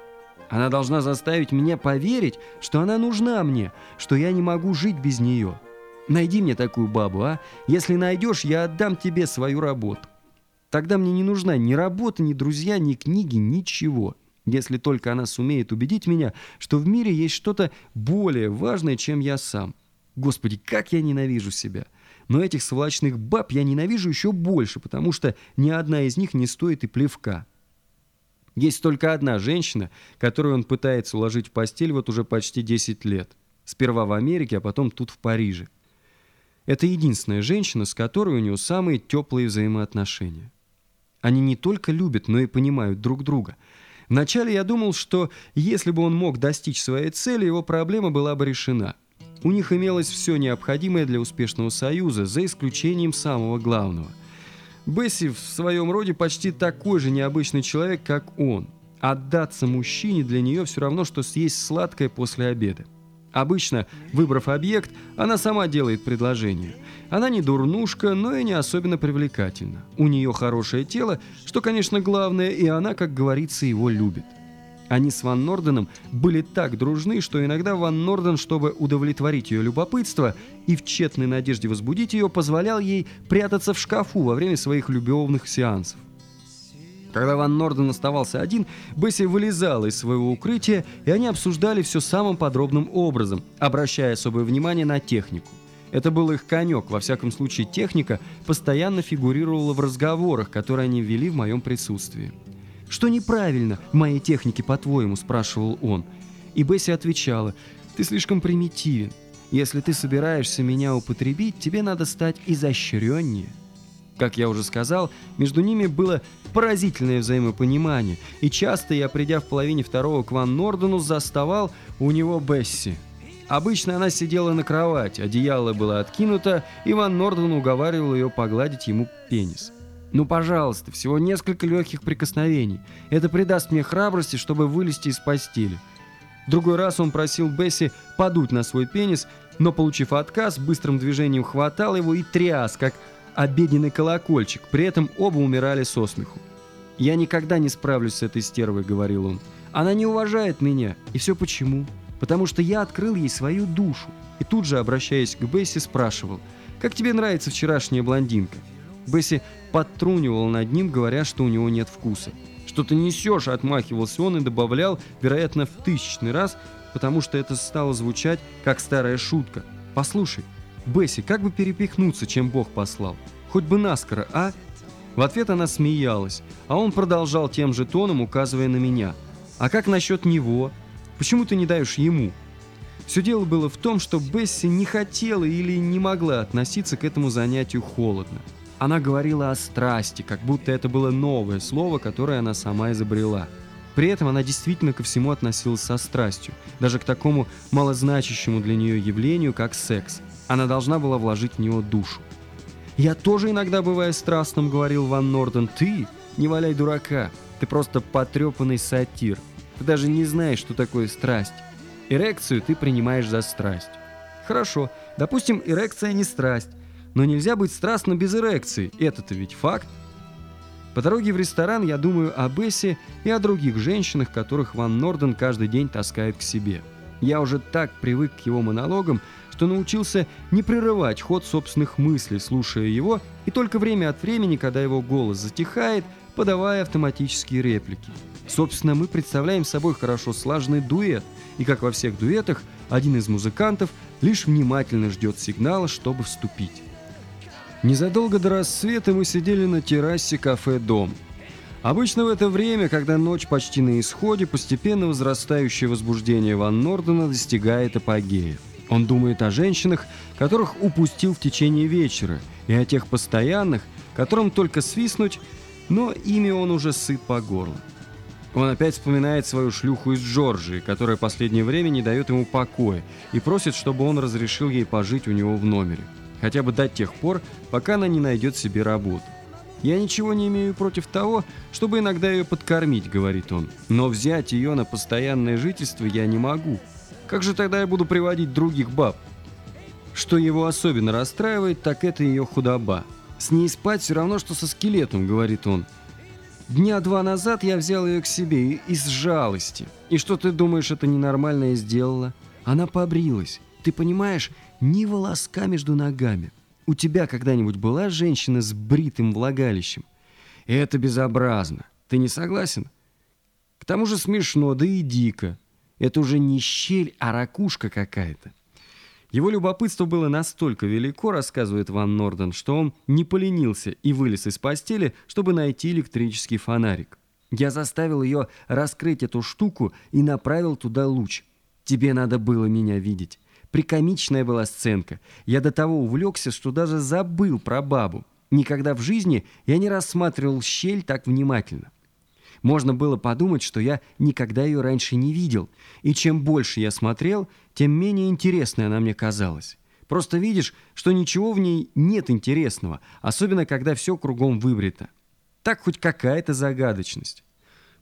Она должна заставить меня поверить, что она нужна мне, что я не могу жить без нее. Найди мне такую бабу, а? Если найдешь, я отдам тебе свою работу. Тогда мне не нужна ни работа, ни друзья, ни книги, ничего. Если только она сумеет убедить меня, что в мире есть что-то более важное, чем я сам. Господи, как я ненавижу себя. Но этих сволочных баб я ненавижу еще больше, потому что ни одна из них не стоит и плевка. Есть только одна женщина, которую он пытается уложить в постель вот уже почти 10 лет. Сперва в Америке, а потом тут в Париже. Это единственная женщина, с которой у него самые теплые взаимоотношения. Они не только любят, но и понимают друг друга. Вначале я думал, что если бы он мог достичь своей цели, его проблема была бы решена. У них имелось все необходимое для успешного союза, за исключением самого главного – Бесси в своем роде почти такой же необычный человек, как он. Отдаться мужчине для нее все равно, что съесть сладкое после обеда. Обычно, выбрав объект, она сама делает предложение. Она не дурнушка, но и не особенно привлекательна. У нее хорошее тело, что, конечно, главное, и она, как говорится, его любит. Они с Ван Норденом были так дружны, что иногда Ван Норден, чтобы удовлетворить ее любопытство и в тщетной надежде возбудить ее, позволял ей прятаться в шкафу во время своих любовных сеансов. Когда Ван Норден оставался один, Бесси вылезала из своего укрытия, и они обсуждали все самым подробным образом, обращая особое внимание на технику. Это был их конек, во всяком случае техника постоянно фигурировала в разговорах, которые они вели в моем присутствии. «Что неправильно в моей технике, по-твоему?» – спрашивал он. И Бесси отвечала, «Ты слишком примитивен. Если ты собираешься меня употребить, тебе надо стать изощреннее». Как я уже сказал, между ними было поразительное взаимопонимание, и часто я, придя в половине второго к Ван Нордену, заставал у него Бесси. Обычно она сидела на кровати, одеяло было откинуто, и Ван Норден уговаривал ее погладить ему пенис. Ну, пожалуйста, всего несколько легких прикосновений. Это придаст мне храбрости, чтобы вылезти из постели. Другой раз он просил Бесси подуть на свой пенис, но, получив отказ, быстрым движением хватал его и тряс, как обеденный колокольчик. При этом оба умирали со смеху. «Я никогда не справлюсь с этой стервой», — говорил он. «Она не уважает меня. И все почему? Потому что я открыл ей свою душу». И тут же, обращаясь к Бесси, спрашивал, «Как тебе нравится вчерашняя блондинка?» Бесси подтрунивал над ним, говоря, что у него нет вкуса. «Что ты несешь?» – отмахивался он и добавлял, вероятно, в тысячный раз, потому что это стало звучать как старая шутка. «Послушай, Бесси, как бы перепихнуться, чем Бог послал? Хоть бы наскоро, а?» В ответ она смеялась, а он продолжал тем же тоном, указывая на меня. «А как насчет него? Почему ты не даешь ему?» Все дело было в том, что Бесси не хотела или не могла относиться к этому занятию холодно. Она говорила о страсти, как будто это было новое слово, которое она сама изобрела. При этом она действительно ко всему относилась со страстью, даже к такому малозначащему для нее явлению, как секс. Она должна была вложить в него душу. «Я тоже иногда бываю страстным», — говорил Ван Норден. «Ты? Не валяй дурака. Ты просто потрепанный сатир. Ты даже не знаешь, что такое страсть. Эрекцию ты принимаешь за страсть». «Хорошо. Допустим, эрекция не страсть. Но нельзя быть страстным без эрекции, это-то ведь факт. По дороге в ресторан я думаю о Бессе и о других женщинах, которых Ван Норден каждый день таскает к себе. Я уже так привык к его монологам, что научился не прерывать ход собственных мыслей, слушая его, и только время от времени, когда его голос затихает, подавая автоматические реплики. Собственно, мы представляем собой хорошо слаженный дуэт, и как во всех дуэтах, один из музыкантов лишь внимательно ждет сигнала, чтобы вступить. Незадолго до рассвета мы сидели на террасе кафе «Дом». Обычно в это время, когда ночь почти на исходе, постепенно возрастающее возбуждение Ван Нордена достигает апогея. Он думает о женщинах, которых упустил в течение вечера, и о тех постоянных, которым только свистнуть, но ими он уже сыт по горло. Он опять вспоминает свою шлюху из Джорджии, которая последнее время не дает ему покоя, и просит, чтобы он разрешил ей пожить у него в номере хотя бы до тех пор, пока она не найдет себе работу. «Я ничего не имею против того, чтобы иногда ее подкормить», — говорит он. «Но взять ее на постоянное жительство я не могу. Как же тогда я буду приводить других баб?» Что его особенно расстраивает, так это ее худоба. «С ней спать все равно, что со скелетом», — говорит он. «Дня два назад я взял ее к себе из жалости. И что ты думаешь, это ненормальное сделала? Она побрилась. Ты понимаешь, ни волоска между ногами. У тебя когда-нибудь была женщина с бритым влагалищем? Это безобразно. Ты не согласен? К тому же смешно, да и дико. Это уже не щель, а ракушка какая-то. Его любопытство было настолько велико, рассказывает Ван Норден, что он не поленился и вылез из постели, чтобы найти электрический фонарик. Я заставил ее раскрыть эту штуку и направил туда луч. Тебе надо было меня видеть. Прикомичная была сценка. Я до того увлекся, что даже забыл про бабу. Никогда в жизни я не рассматривал щель так внимательно. Можно было подумать, что я никогда ее раньше не видел, и чем больше я смотрел, тем менее интересной она мне казалась. Просто видишь, что ничего в ней нет интересного, особенно когда все кругом выбрито. Так хоть какая-то загадочность.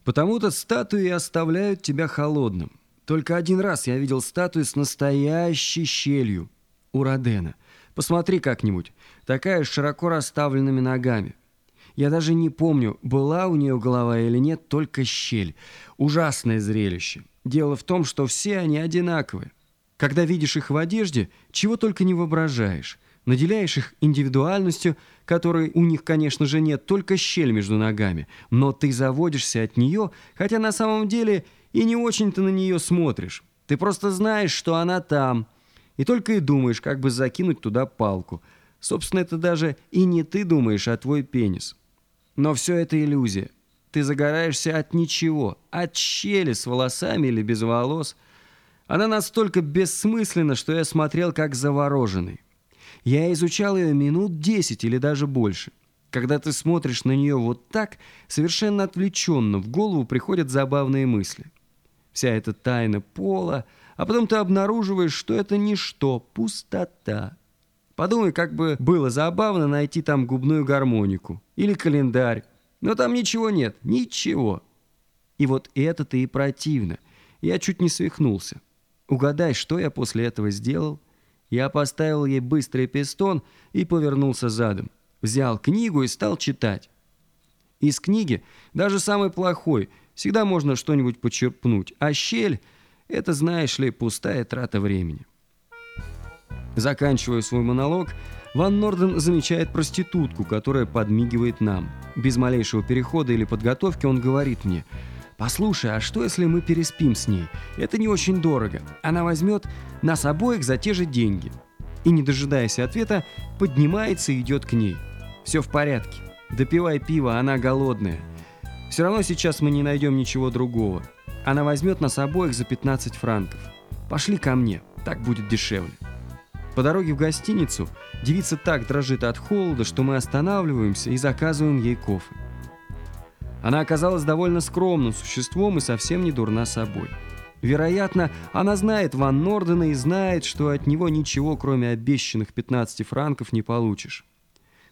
Потому-то статуи оставляют тебя холодным. Только один раз я видел статую с настоящей щелью у Родена. Посмотри как-нибудь. Такая с широко расставленными ногами. Я даже не помню, была у нее голова или нет, только щель. Ужасное зрелище. Дело в том, что все они одинаковые. Когда видишь их в одежде, чего только не воображаешь. Наделяешь их индивидуальностью, которой у них, конечно же, нет, только щель между ногами. Но ты заводишься от нее, хотя на самом деле и не очень-то на нее смотришь. Ты просто знаешь, что она там, и только и думаешь, как бы закинуть туда палку. Собственно, это даже и не ты думаешь, а твой пенис. Но все это иллюзия. Ты загораешься от ничего, от щели с волосами или без волос. Она настолько бессмысленна, что я смотрел как завороженный. Я изучал ее минут десять или даже больше. Когда ты смотришь на нее вот так, совершенно отвлеченно, в голову приходят забавные мысли вся эта тайна пола, а потом ты обнаруживаешь, что это ничто, пустота. Подумай, как бы было забавно найти там губную гармонику или календарь, но там ничего нет, ничего. И вот это-то и противно. Я чуть не свихнулся. Угадай, что я после этого сделал? Я поставил ей быстрый пистон и повернулся задом. Взял книгу и стал читать. Из книги, даже самый плохой – Всегда можно что-нибудь почерпнуть, а щель – это, знаешь ли, пустая трата времени. Заканчивая свой монолог, Ван Норден замечает проститутку, которая подмигивает нам. Без малейшего перехода или подготовки он говорит мне «Послушай, а что, если мы переспим с ней? Это не очень дорого. Она возьмет нас обоих за те же деньги». И, не дожидаясь ответа, поднимается и идет к ней. «Все в порядке. Допивай пиво, она голодная». Все равно сейчас мы не найдем ничего другого. Она возьмет нас обоих за 15 франков. Пошли ко мне, так будет дешевле. По дороге в гостиницу девица так дрожит от холода, что мы останавливаемся и заказываем ей кофе. Она оказалась довольно скромным существом и совсем не дурна собой. Вероятно, она знает Ван Нордена и знает, что от него ничего, кроме обещанных 15 франков, не получишь.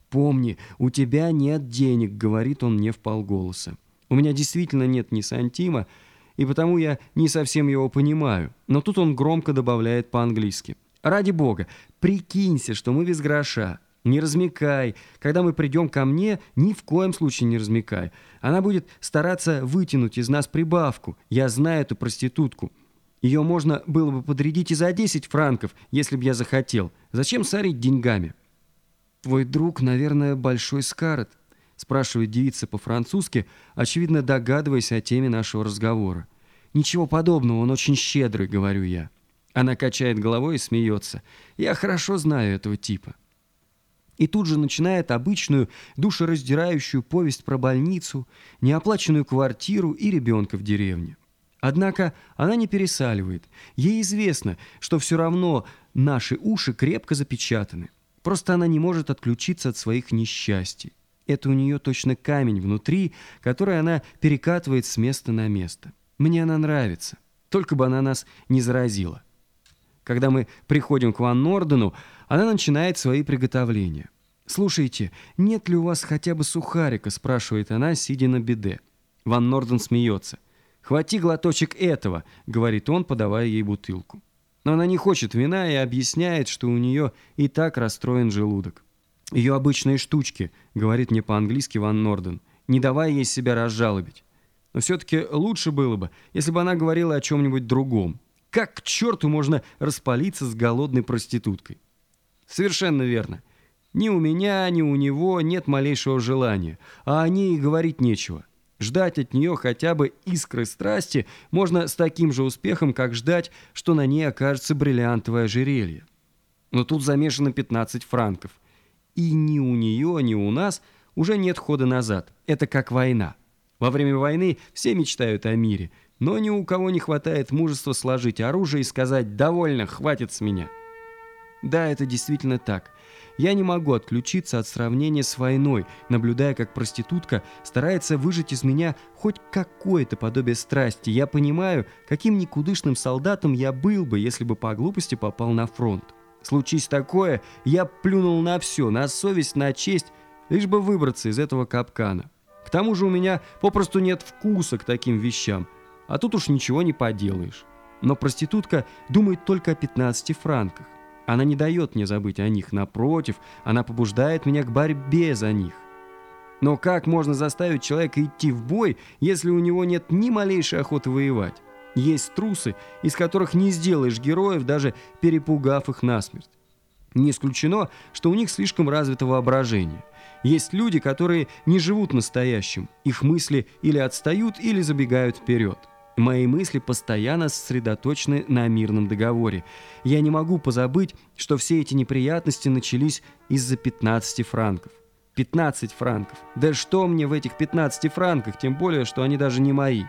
«Помни, у тебя нет денег», — говорит он мне в полголоса. У меня действительно нет ни сантима, и потому я не совсем его понимаю. Но тут он громко добавляет по-английски. «Ради бога, прикинься, что мы без гроша. Не размекай. Когда мы придем ко мне, ни в коем случае не размекай. Она будет стараться вытянуть из нас прибавку. Я знаю эту проститутку. Ее можно было бы подрядить и за 10 франков, если бы я захотел. Зачем сорить деньгами?» «Твой друг, наверное, большой скарет», спрашивает девица по-французски, очевидно догадываясь о теме нашего разговора. «Ничего подобного, он очень щедрый», — говорю я. Она качает головой и смеется. «Я хорошо знаю этого типа». И тут же начинает обычную душераздирающую повесть про больницу, неоплаченную квартиру и ребенка в деревне. Однако она не пересаливает. Ей известно, что все равно наши уши крепко запечатаны. Просто она не может отключиться от своих несчастий. Это у нее точно камень внутри, который она перекатывает с места на место. Мне она нравится. Только бы она нас не заразила. Когда мы приходим к Ван Нордену, она начинает свои приготовления. «Слушайте, нет ли у вас хотя бы сухарика?» – спрашивает она, сидя на беде. Ван Норден смеется. «Хвати глоточек этого», — говорит он, подавая ей бутылку. Но она не хочет вина и объясняет, что у нее и так расстроен желудок. «Ее обычные штучки», — говорит мне по-английски Ван Норден, не давая ей себя разжалобить. Но все-таки лучше было бы, если бы она говорила о чем-нибудь другом. Как к черту можно распалиться с голодной проституткой? Совершенно верно. Ни у меня, ни у него нет малейшего желания, а о ней говорить нечего. Ждать от нее хотя бы искры страсти можно с таким же успехом, как ждать, что на ней окажется бриллиантовое ожерелье. Но тут замешано 15 франков. И ни у нее, ни у нас уже нет хода назад. Это как война. Во время войны все мечтают о мире, но ни у кого не хватает мужества сложить оружие и сказать «довольно, хватит с меня». Да, это действительно так. Я не могу отключиться от сравнения с войной, наблюдая, как проститутка старается выжать из меня хоть какое-то подобие страсти. Я понимаю, каким никудышным солдатом я был бы, если бы по глупости попал на фронт. Случись такое, я плюнул на все, на совесть, на честь, лишь бы выбраться из этого капкана. К тому же у меня попросту нет вкуса к таким вещам, а тут уж ничего не поделаешь. Но проститутка думает только о 15 франках. Она не дает мне забыть о них, напротив, она побуждает меня к борьбе за них. Но как можно заставить человека идти в бой, если у него нет ни малейшей охоты воевать? Есть трусы, из которых не сделаешь героев, даже перепугав их насмерть. Не исключено, что у них слишком развито воображение. Есть люди, которые не живут настоящим, их мысли или отстают, или забегают вперед. Мои мысли постоянно сосредоточены на мирном договоре. Я не могу позабыть, что все эти неприятности начались из-за 15 франков. 15 франков. Да что мне в этих 15 франках, тем более, что они даже не мои.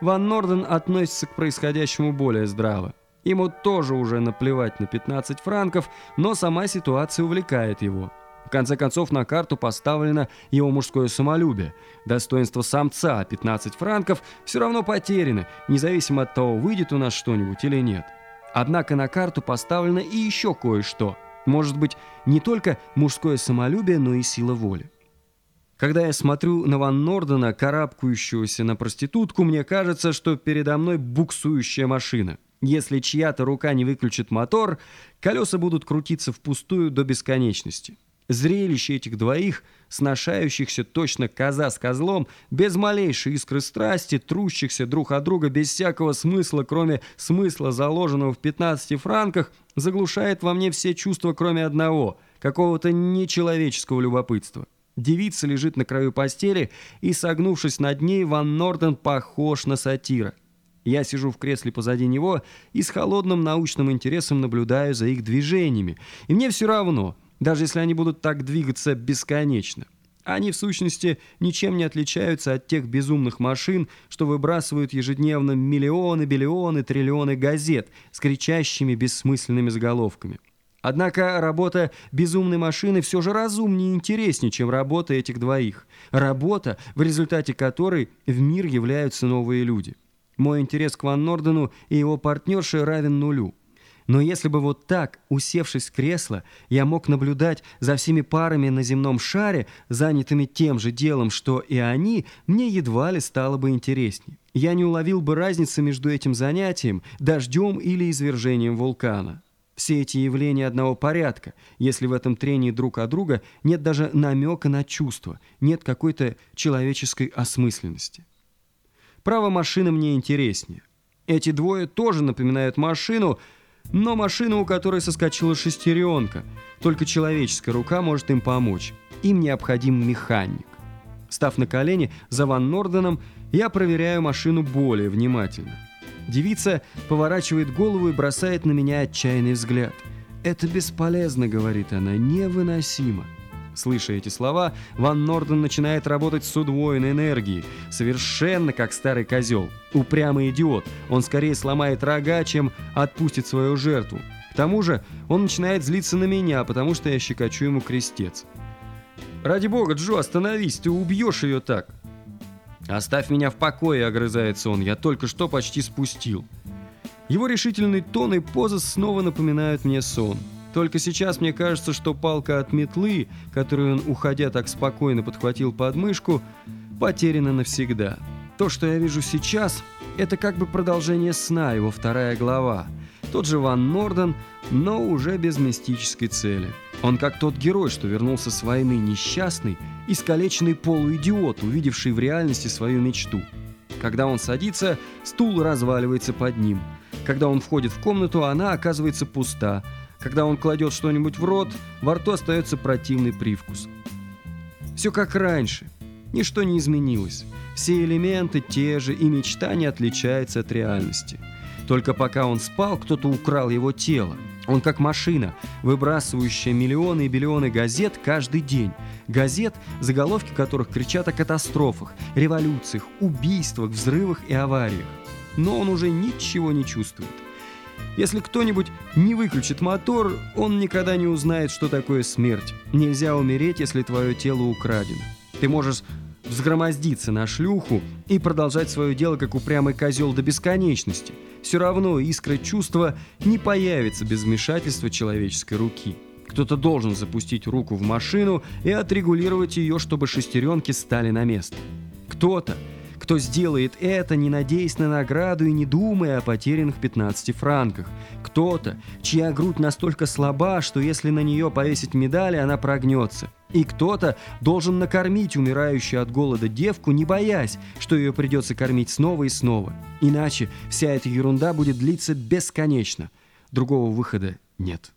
Ван Норден относится к происходящему более здраво. Ему тоже уже наплевать на 15 франков, но сама ситуация увлекает его. В конце концов, на карту поставлено его мужское самолюбие. Достоинство самца 15 франков все равно потеряно, независимо от того, выйдет у нас что-нибудь или нет. Однако на карту поставлено и еще кое-что. Может быть, не только мужское самолюбие, но и сила воли. Когда я смотрю на Ван Нордена, карабкающегося на проститутку, мне кажется, что передо мной буксующая машина. Если чья-то рука не выключит мотор, колеса будут крутиться впустую до бесконечности. Зрелище этих двоих, сношающихся точно коза с козлом, без малейшей искры страсти, трущихся друг от друга без всякого смысла, кроме смысла, заложенного в 15 франках, заглушает во мне все чувства, кроме одного, какого-то нечеловеческого любопытства. Девица лежит на краю постели, и, согнувшись над ней, Ван Норден похож на сатира. Я сижу в кресле позади него и с холодным научным интересом наблюдаю за их движениями. И мне все равно – даже если они будут так двигаться бесконечно. Они, в сущности, ничем не отличаются от тех безумных машин, что выбрасывают ежедневно миллионы, биллионы, триллионы газет с кричащими бессмысленными заголовками. Однако работа безумной машины все же разумнее и интереснее, чем работа этих двоих. Работа, в результате которой в мир являются новые люди. Мой интерес к Ван Нордену и его партнерше равен нулю. Но если бы вот так, усевшись в кресло, я мог наблюдать за всеми парами на земном шаре, занятыми тем же делом, что и они, мне едва ли стало бы интереснее. Я не уловил бы разницы между этим занятием, дождем или извержением вулкана. Все эти явления одного порядка, если в этом трении друг от друга нет даже намека на чувство, нет какой-то человеческой осмысленности. Право машины мне интереснее. Эти двое тоже напоминают машину, но машина, у которой соскочила шестеренка. Только человеческая рука может им помочь. Им необходим механик. Став на колени за Ван Норденом, я проверяю машину более внимательно. Девица поворачивает голову и бросает на меня отчаянный взгляд. «Это бесполезно», — говорит она, — «невыносимо». Слыша эти слова, Ван Норден начинает работать с удвоенной энергией, совершенно как старый козел. Упрямый идиот, он скорее сломает рога, чем отпустит свою жертву. К тому же он начинает злиться на меня, потому что я щекочу ему крестец. «Ради бога, Джо, остановись, ты убьешь ее так!» «Оставь меня в покое», — огрызается он, — «я только что почти спустил». Его решительный тон и поза снова напоминают мне сон. Только сейчас мне кажется, что палка от метлы, которую он, уходя так спокойно подхватил под мышку, потеряна навсегда. То, что я вижу сейчас, это как бы продолжение сна, его вторая глава. Тот же Ван Норден, но уже без мистической цели. Он как тот герой, что вернулся с войны несчастный, искалеченный полуидиот, увидевший в реальности свою мечту. Когда он садится, стул разваливается под ним. Когда он входит в комнату, она оказывается пуста – когда он кладет что-нибудь в рот, во рту остается противный привкус. Все как раньше. Ничто не изменилось. Все элементы те же, и мечта не отличается от реальности. Только пока он спал, кто-то украл его тело. Он как машина, выбрасывающая миллионы и миллионы газет каждый день. Газет, заголовки которых кричат о катастрофах, революциях, убийствах, взрывах и авариях. Но он уже ничего не чувствует. Если кто-нибудь не выключит мотор, он никогда не узнает, что такое смерть. Нельзя умереть, если твое тело украдено. Ты можешь взгромоздиться на шлюху и продолжать свое дело, как упрямый козел до бесконечности. Все равно искра чувства не появится без вмешательства человеческой руки. Кто-то должен запустить руку в машину и отрегулировать ее, чтобы шестеренки стали на место. Кто-то кто сделает это, не надеясь на награду и не думая о потерянных 15 франках. Кто-то, чья грудь настолько слаба, что если на нее повесить медали, она прогнется. И кто-то должен накормить умирающую от голода девку, не боясь, что ее придется кормить снова и снова. Иначе вся эта ерунда будет длиться бесконечно. Другого выхода нет.